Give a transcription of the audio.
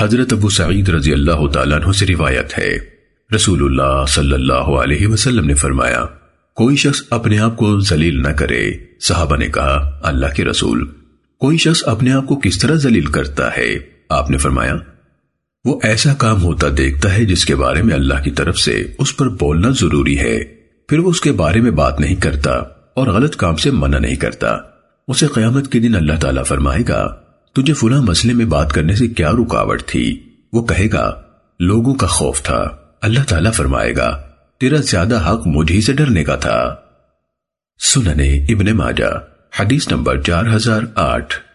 حضرت ابو سعید رضی اللہ تعالیٰ عنہ سے روایت ہے۔ رسول اللہ صلی اللہ علیہ وسلم نے فرمایا، کوئی شخص اپنے آپ کو ذلیل نہ کرے، صحابہ نے کہا، اللہ کے رسول، کوئی شخص اپنے آپ کو کس طرح ذلیل کرتا ہے؟ آپ نے فرمایا، وہ ایسا کام ہوتا دیکھتا ہے جس کے بارے میں اللہ کی طرف سے اس پر بولنا ضروری ہے۔ پھر وہ اس کے بارے میں بات نہیں کرتا اور غلط کام سے منع نہیں کرتا۔ اسے قیامت کے دن اللہ تعالیٰ فرمائے گا تجھے فلاں مسئلے میں بات کرنے سے کیا رکاوٹ تھی؟ وہ کہے گا، لوگوں کا خوف تھا۔ اللہ تعالیٰ فرمائے گا، تیرا زیادہ حق مجھے سے ڈرنے کا تھا۔ سننے ابن ماجہ، حدیث نمبر چار ہزار آٹھ۔